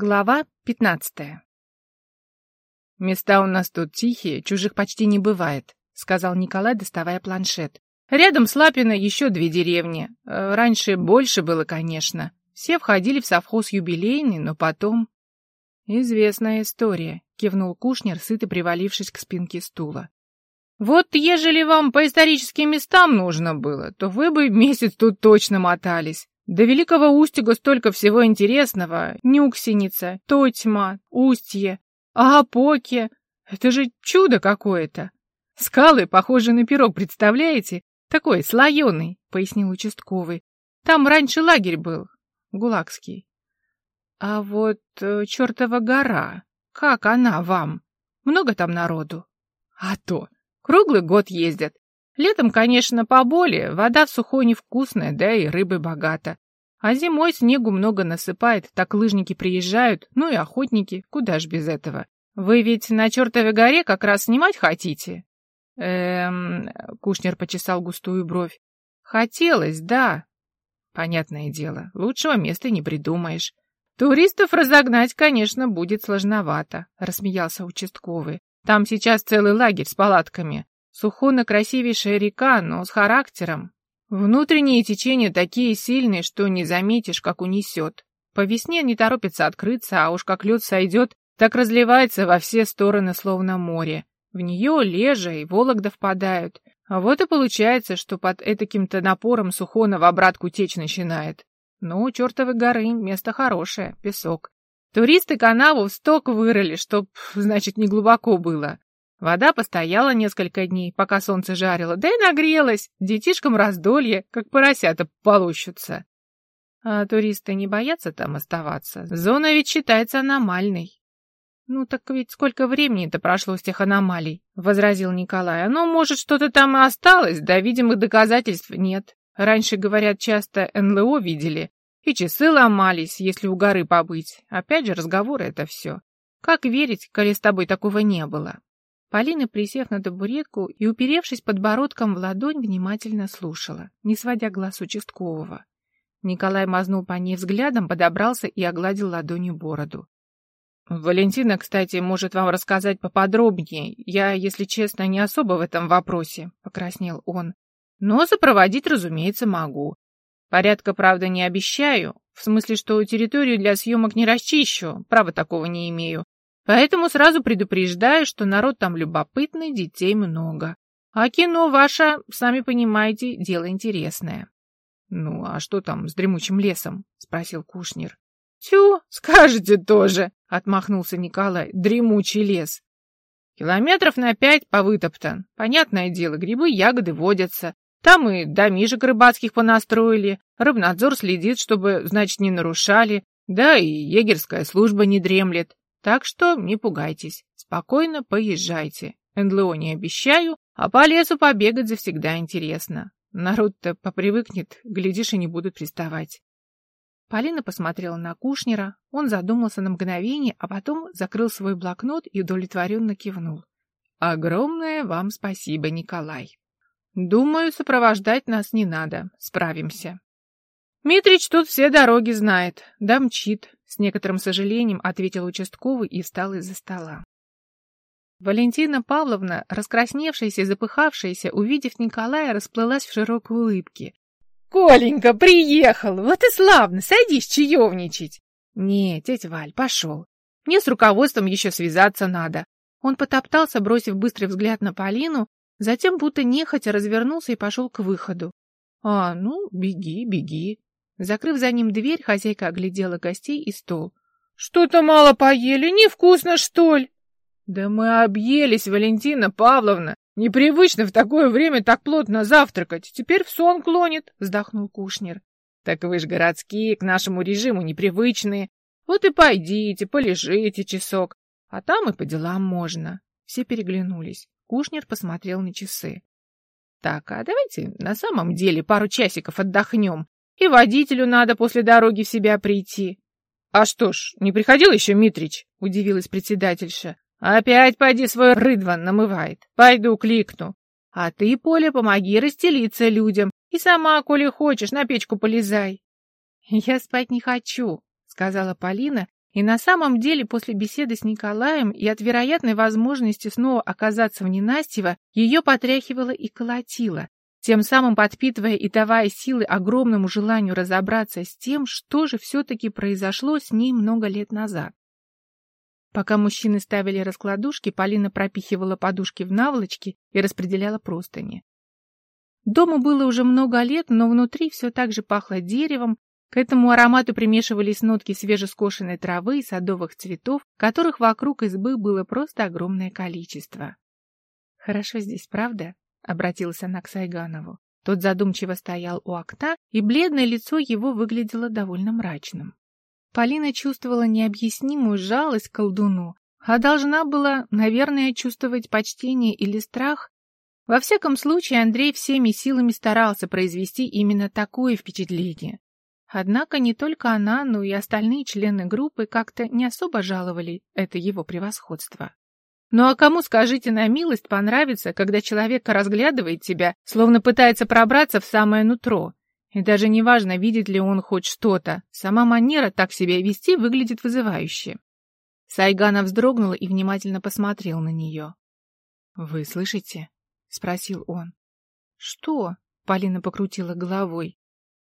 Глава пятнадцатая. «Места у нас тут тихие, чужих почти не бывает», — сказал Николай, доставая планшет. «Рядом с Лапино еще две деревни. Э, раньше больше было, конечно. Все входили в совхоз юбилейный, но потом...» «Известная история», — кивнул Кушнер, сыто привалившись к спинке стула. «Вот ежели вам по историческим местам нужно было, то вы бы месяц тут точно мотались. До Великого Устюга столько всего интересного. Нюксеница, Тотьма, Устье, Агапоке. Это же чудо какое-то. Скалы похожи на пирог, представляете? Такой, слоеный, пояснил участковый. Там раньше лагерь был, Гулагский. А вот э, чертова гора, как она вам? Много там народу? А то, круглый год ездят. Летом, конечно, поболее, вода в сухой невкусная, да и рыбы богато. А зимой снегу много насыпает, так лыжники приезжают, ну и охотники, куда ж без этого. Вы ведь на чертовой горе как раз снимать хотите? Эм, Кушнер почесал густую бровь. Хотелось, да. Понятное дело, лучшего места не придумаешь. Туристов разогнать, конечно, будет сложновато, рассмеялся участковый. Там сейчас целый лагерь с палатками. Сухона красивейшая река, но с характером. Внутренние течения такие сильные, что не заметишь, как унесет. По весне не торопится открыться, а уж как лед сойдет, так разливается во все стороны, словно море. В нее Лежа и Вологда впадают. А вот и получается, что под этаким-то напором Сухона в обратку течь начинает. Ну, чертовы горы, место хорошее, песок. Туристы канаву в сток вырыли, чтоб, значит, не глубоко было. Вода постояла несколько дней, пока солнце жарило, да и нагрелась. Детишкам раздолье, как поросята полощутся. А туристы не боятся там оставаться. Зона ведь считается аномальной. Ну так ведь сколько времени-то прошло с тех аномалий, возразил Николай. Ну, может, что-то там и осталось, да видимых доказательств нет. Раньше, говорят, часто НЛО видели. И часы ломались, если у горы побыть. Опять же, разговоры это все. Как верить, коли с тобой такого не было? Полина, присев на табуретку и уперевшись подбородком в ладонь, внимательно слушала, не сводя глаз участкового. Николай мазнул по ней взглядом, подобрался и огладил ладонью бороду. «Валентина, кстати, может вам рассказать поподробнее. Я, если честно, не особо в этом вопросе», — покраснел он. «Но сопроводить, разумеется, могу. Порядка, правда, не обещаю, в смысле, что территорию для съемок не расчищу, права такого не имею. Поэтому сразу предупреждаю, что народ там любопытный, детей много. А кино ваше, сами понимаете, дело интересное. — Ну, а что там с дремучим лесом? — спросил Кушнер. — Тю, скажете тоже, — отмахнулся Николай. — Дремучий лес. Километров на пять повытоптан. Понятное дело, грибы, ягоды водятся. Там и домишек рыбацких понастроили. Рыбнадзор следит, чтобы, значит, не нарушали. Да и егерская служба не дремлет. Так что не пугайтесь, спокойно поезжайте. НЛО не обещаю, а по лесу побегать завсегда интересно. Народ-то попривыкнет, глядишь, и не будут приставать. Полина посмотрела на Кушнера, он задумался на мгновение, а потом закрыл свой блокнот и удовлетворенно кивнул. «Огромное вам спасибо, Николай. Думаю, сопровождать нас не надо, справимся». «Митрич тут все дороги знает, да мчит», — с некоторым сожалением ответил участковый и встал из-за стола. Валентина Павловна, раскрасневшаяся и запыхавшаяся, увидев Николая, расплылась в широкой улыбке. «Коленька, приехал! Вот и славно! Садись чаевничать!» «Не, тетя Валь, пошел. Мне с руководством еще связаться надо». Он потоптался, бросив быстрый взгляд на Полину, затем будто нехотя развернулся и пошел к выходу. «А, ну, беги, беги». Закрыв за ним дверь, хозяйка оглядела гостей и стол. «Что-то мало поели, невкусно, что ли?» «Да мы объелись, Валентина Павловна. Непривычно в такое время так плотно завтракать. Теперь в сон клонит», — вздохнул Кушнер. «Так вы ж городские, к нашему режиму непривычные. Вот и пойдите, полежите часок, а там и по делам можно». Все переглянулись. Кушнер посмотрел на часы. «Так, а давайте на самом деле пару часиков отдохнем. И водителю надо после дороги в себя прийти. — А что ж, не приходил еще Митрич? — удивилась председательша. — Опять пойди свой рыдван намывает. Пойду кликну. А ты, Поля, помоги расстелиться людям. И сама, коли хочешь, на печку полезай. — Я спать не хочу, — сказала Полина, И на самом деле после беседы с Николаем и от вероятной возможности снова оказаться в ненастьево, ее потряхивало и колотило, тем самым подпитывая и давая силы огромному желанию разобраться с тем, что же все-таки произошло с ней много лет назад. Пока мужчины ставили раскладушки, Полина пропихивала подушки в наволочки и распределяла простыни. Дому было уже много лет, но внутри все так же пахло деревом, к этому аромату примешивались нотки свежескошенной травы и садовых цветов, которых вокруг избы было просто огромное количество. «Хорошо здесь, правда?» — обратилась она к Сайганову. Тот задумчиво стоял у окна, и бледное лицо его выглядело довольно мрачным. Полина чувствовала необъяснимую жалость к колдуну, а должна была, наверное, чувствовать почтение или страх. Во всяком случае, Андрей всеми силами старался произвести именно такое впечатление. Однако не только она, но и остальные члены группы как-то не особо жаловали это его превосходство. Ну а кому, скажите на милость, понравится, когда человек разглядывает тебя, словно пытается пробраться в самое нутро? И даже неважно, видит ли он хоть что-то, сама манера так себя вести выглядит вызывающе. Сайгана вздрогнула и внимательно посмотрел на нее. «Вы слышите?» — спросил он. «Что?» — Полина покрутила головой.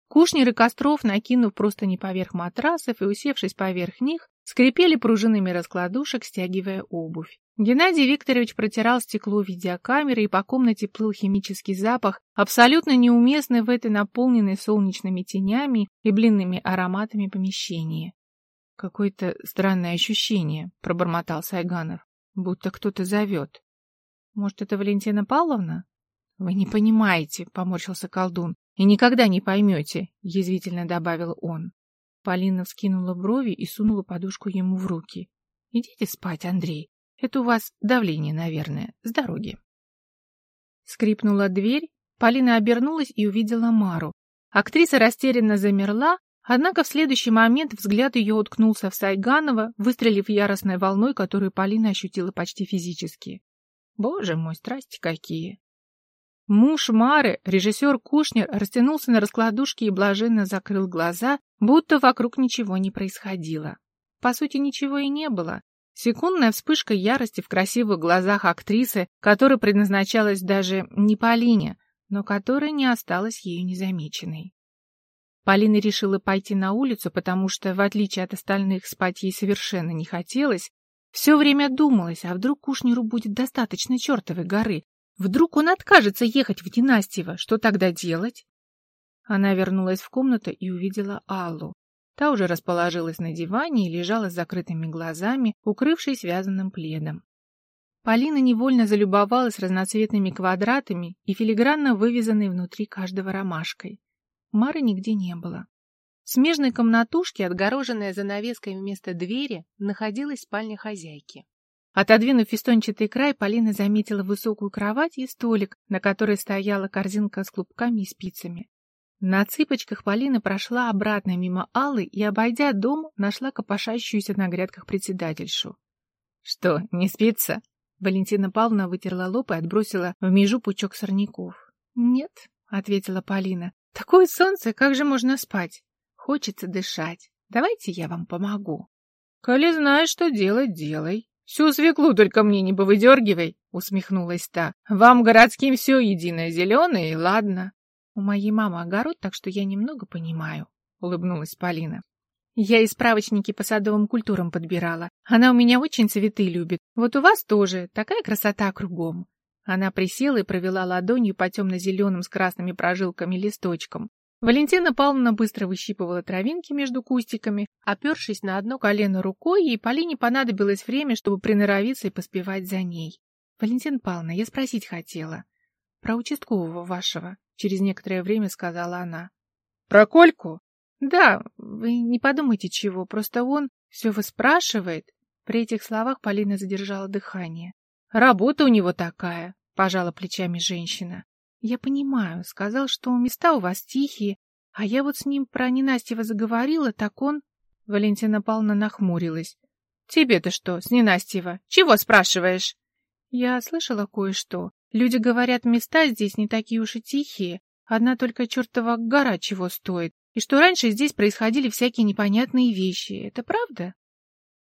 Кушнер и Костров, накинув просто не поверх матрасов и усевшись поверх них, скрипели пружинами раскладушек, стягивая обувь. Геннадий Викторович протирал стекло видеокамеры, и по комнате плыл химический запах, абсолютно неуместный в этой наполненной солнечными тенями и блинными ароматами помещении. «Какое-то странное ощущение», — пробормотал Сайганов, — «будто кто-то зовет». «Может, это Валентина Павловна?» «Вы не понимаете», — поморщился колдун. «И никогда не поймете», — язвительно добавил он. Полина вскинула брови и сунула подушку ему в руки. «Идите спать, Андрей. Это у вас давление, наверное, с дороги». Скрипнула дверь, Полина обернулась и увидела Мару. Актриса растерянно замерла, однако в следующий момент взгляд ее уткнулся в Сайганова, выстрелив яростной волной, которую Полина ощутила почти физически. Боже мой, страсти какие! Муж Мары, режиссер Кушнер, растянулся на раскладушке и блаженно закрыл глаза, будто вокруг ничего не происходило. По сути, ничего и не было. Секундная вспышка ярости в красивых глазах актрисы, которая предназначалась даже не Полине, но которая не осталась ею незамеченной. Полина решила пойти на улицу, потому что, в отличие от остальных, спать ей совершенно не хотелось. Все время думалось, а вдруг Кушнеру будет достаточно чертовой горы, Вдруг он откажется ехать в Династьево, что тогда делать? Она вернулась в комнату и увидела Аллу. Та уже расположилась на диване и лежала с закрытыми глазами, укрывшись вязаным пледом. Полина невольно залюбовалась разноцветными квадратами и филигранно вывязанной внутри каждого ромашкой. Мары нигде не было. В смежной комнатушке, отгороженная занавеской вместо двери, находилась спальня хозяйки. Отодвинув фестончатый край, Полина заметила высокую кровать и столик, на которой стояла корзинка с клубками и спицами. На цыпочках Полина прошла обратно мимо Аллы и, обойдя дом, нашла копошащуюся на грядках председательшу. — Что, не спится? Валентина Павловна вытерла лоб и отбросила в межу пучок сорняков. — Нет, — ответила Полина. — Такое солнце, как же можно спать? Хочется дышать. Давайте я вам помогу. — Коли знаешь, что делать, делай, «Всю свеклу только мне не повыдергивай», — усмехнулась та. «Вам, городским, все единое зеленое, и ладно». «У моей мамы огород, так что я немного понимаю», — улыбнулась Полина. «Я и справочники по садовым культурам подбирала. Она у меня очень цветы любит. Вот у вас тоже. Такая красота кругом». Она присела и провела ладонью по темно-зеленым с красными прожилками листочкам. Валентина Павловна быстро выщипывала травинки между кустиками, опершись на одно колено рукой, и Полине понадобилось время, чтобы приноровиться и поспевать за ней. — Валентина Павловна, я спросить хотела. — Про участкового вашего, — через некоторое время сказала она. — Про Кольку? — Да, вы не подумайте чего, просто он все выспрашивает. При этих словах Полина задержала дыхание. — Работа у него такая, — пожала плечами женщина. Я понимаю, сказал, что места у вас тихие, а я вот с ним про ненастьево заговорила, так он... Валентина Павловна нахмурилась. Тебе-то что, с ненастьева? Чего спрашиваешь? Я слышала кое-что. Люди говорят, места здесь не такие уж и тихие. Одна только чертова гора чего стоит. И что раньше здесь происходили всякие непонятные вещи. Это правда?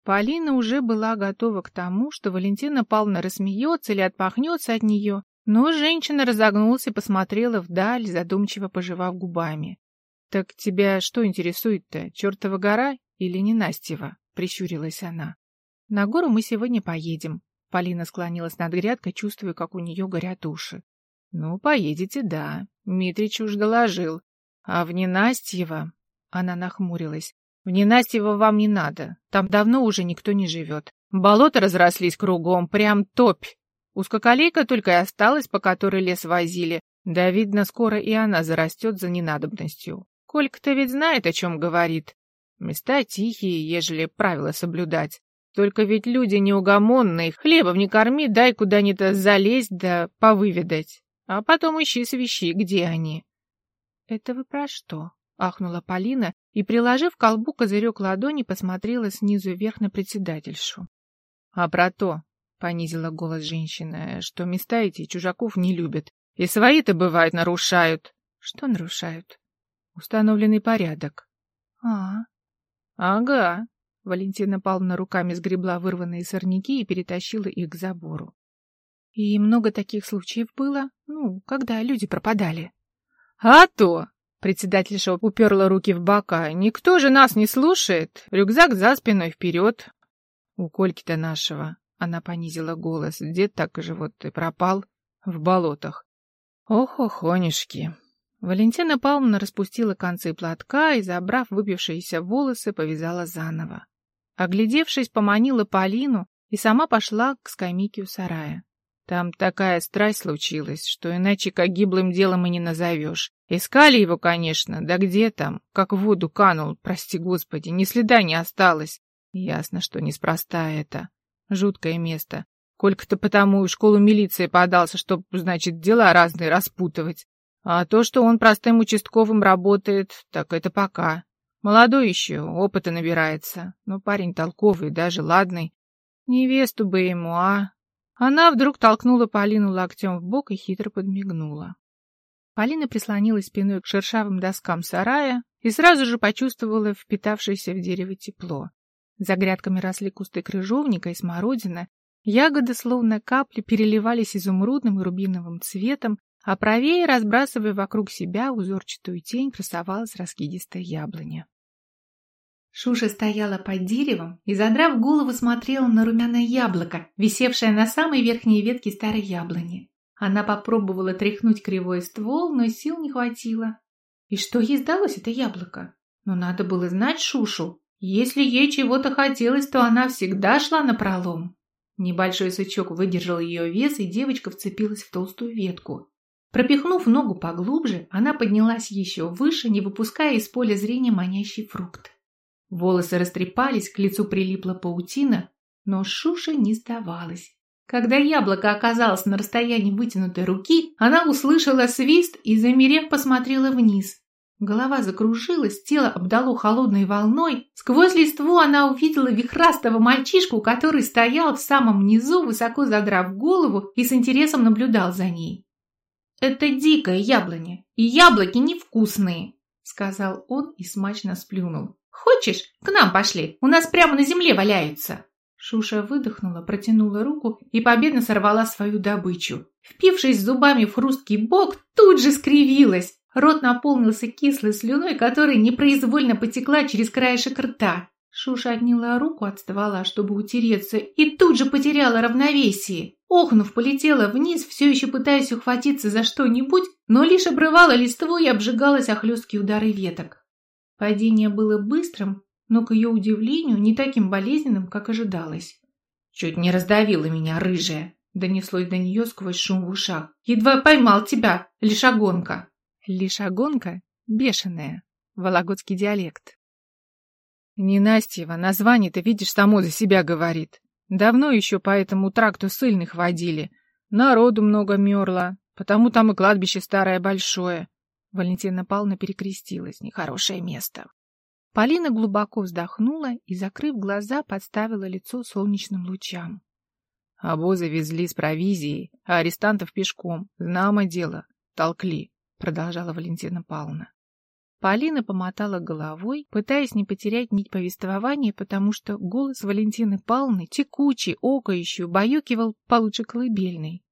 Полина уже была готова к тому, что Валентина Павловна рассмеется или отпахнется от нее, но женщина разогнулась и посмотрела вдаль, задумчиво пожевав губами. — Так тебя что интересует-то, чертова гора или ненастьева? — прищурилась она. — На гору мы сегодня поедем. Полина склонилась над грядкой, чувствуя, как у нее горят уши. — Ну, поедете, да. Митрич уж доложил. А в ненастьево... Она нахмурилась. В ненастьево вам не надо. Там давно уже никто не живет. Болота разрослись кругом, прям топь. Узкоколейка только и осталась, по которой лес возили. Да, видно, скоро и она зарастет за ненадобностью. Колька-то ведь знает, о чем говорит. Места тихие, ежели правила соблюдать. Только ведь люди неугомонные, хлебом не корми, дай куда-нибудь залезть да повыведать. А потом ищи свищи, где они. — Это вы про что? — ахнула Полина и, приложив колбу козырек ладони, посмотрела снизу вверх на председательшу. — А про то, — понизила голос женщина, — что места эти чужаков не любят. И свои-то, бывает, нарушают. — Что нарушают? Установленный порядок. А, ага. Валентина Павловна руками сгребла вырванные сорняки и перетащила их к забору. И много таких случаев было, ну, когда люди пропадали. А то! Председательша уперла руки в бока. Никто же нас не слушает. Рюкзак за спиной вперед. У Кольки-то нашего. Она понизила голос. Дед так же вот и пропал в болотах. Ох, охонюшки. Валентина Павловна распустила концы платка и, забрав выпившиеся волосы, повязала заново. Оглядевшись, поманила Полину и сама пошла к скамейке у сарая. Там такая страсть случилась, что иначе как гиблым делом и не назовешь. Искали его, конечно, да где там? Как в воду канул, прости господи, ни следа не осталось. Ясно, что неспроста это. Жуткое место. Колька-то потому и в школу милиции подался, чтоб, значит, дела разные распутывать. А то, что он простым участковым работает, так это пока. Молодой еще, опыта набирается. Но парень толковый, даже ладный. Невесту бы ему, а? Она вдруг толкнула Полину локтем в бок и хитро подмигнула. Полина прислонилась спиной к шершавым доскам сарая и сразу же почувствовала впитавшееся в дерево тепло. За грядками росли кусты крыжовника и смородина, ягоды, словно капли, переливались изумрудным и рубиновым цветом, а правее, разбрасывая вокруг себя узорчатую тень, красовалась раскидистая яблоня. Шуша стояла под деревом и, задрав голову, смотрела на румяное яблоко, висевшее на самой верхней ветке старой яблони. Она попробовала тряхнуть кривой ствол, но сил не хватило. И что ей сдалось это яблоко? Но надо было знать Шушу. Если ей чего-то хотелось, то она всегда шла на пролом. Небольшой сучок выдержал ее вес, и девочка вцепилась в толстую ветку. Пропихнув ногу поглубже, она поднялась еще выше, не выпуская из поля зрения манящий фрукт. Волосы растрепались, к лицу прилипла паутина, но Шуша не сдавалась. Когда яблоко оказалось на расстоянии вытянутой руки, она услышала свист и, замерев, посмотрела вниз. Голова закружилась, тело обдало холодной волной. Сквозь листву она увидела вихрастого мальчишку, который стоял в самом низу, высоко задрав голову и с интересом наблюдал за ней. «Это дикое яблоня, и яблоки невкусные», — сказал он и смачно сплюнул. «Хочешь, к нам пошли, у нас прямо на земле валяются». Шуша выдохнула, протянула руку и победно сорвала свою добычу. Впившись зубами в хрусткий бок, тут же скривилась. Рот наполнился кислой слюной, которая непроизвольно потекла через краешек рта. Шуша отняла руку от ствола, чтобы утереться, и тут же потеряла равновесие. Охнув, полетела вниз, все еще пытаясь ухватиться за что-нибудь, но лишь обрывала листву и обжигалась о хлесткие удары веток. Падение было быстрым, но, к ее удивлению, не таким болезненным, как ожидалось. «Чуть не раздавила меня, рыжая!» — донеслось до нее сквозь шум в ушах. «Едва поймал тебя, лишагонка!» «Лишагонка? Бешеная!» — вологодский диалект. Ненастьева, название-то, видишь, само за себя говорит. Давно еще по этому тракту сыльных водили. Народу много мерло, потому там и кладбище старое большое. Валентина Павловна перекрестилась. Нехорошее место. Полина глубоко вздохнула и, закрыв глаза, подставила лицо солнечным лучам. Обозы везли с провизией, а арестантов пешком. Знамо дело. Толкли, продолжала Валентина Павловна. Полина помотала головой, пытаясь не потерять нить повествования, потому что голос Валентины Павловны, текучий, окающий, убаюкивал получше колыбельный.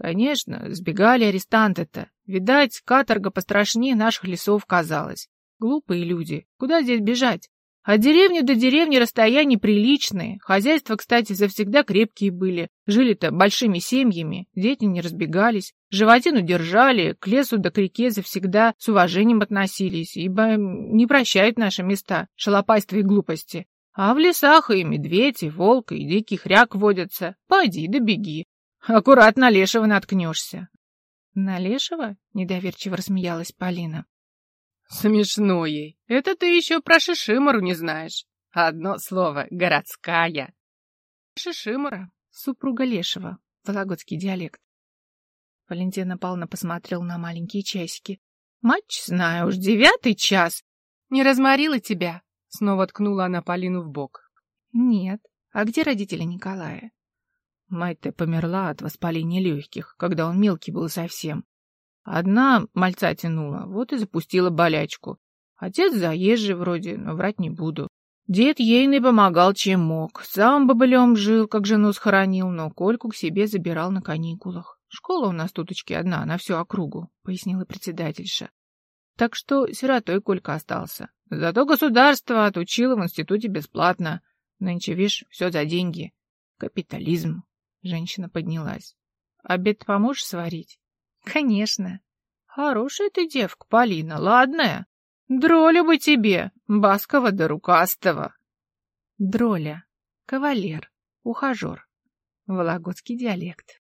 Конечно, сбегали арестанты-то. Видать, каторга пострашнее наших лесов казалась. Глупые люди. Куда здесь бежать? От деревни до деревни расстояния приличные. Хозяйства, кстати, завсегда крепкие были. Жили-то большими семьями, дети не разбегались. Животину держали, к лесу да к реке завсегда с уважением относились, ибо не прощают наши места шалопайства и глупости. А в лесах и медведь, и волк, и дикий хряк водятся. Пойди да беги. Аккуратно лешего наткнешься. — На лешего? — недоверчиво рассмеялась Полина. Смешно ей. Это ты еще про Шишимору не знаешь. Одно слово — городская. Шишимора, супруга Лешего, вологодский диалект. Валентина Павловна посмотрел на маленькие часики. Мать, знаю уж, девятый час. Не разморила тебя? Снова ткнула она Полину в бок. Нет. А где родители Николая? Мать-то померла от воспаления легких, когда он мелкий был совсем. Одна мальца тянула, вот и запустила болячку. Отец заезжий вроде, но врать не буду. Дед ейный помогал, чем мог. Сам бобылем жил, как жену схоронил, но Кольку к себе забирал на каникулах. Школа у нас туточки одна, на всю округу, — пояснила председательша. Так что сиротой Колька остался. Зато государство отучило в институте бесплатно. Нынче, видишь, все за деньги. Капитализм. Женщина поднялась. Обед поможешь сварить? Конечно. Хорошая ты девка, Полина, ладная. Дроля бы тебе, Баскова да рукастого. Дроля, кавалер, ухажер. Вологодский диалект.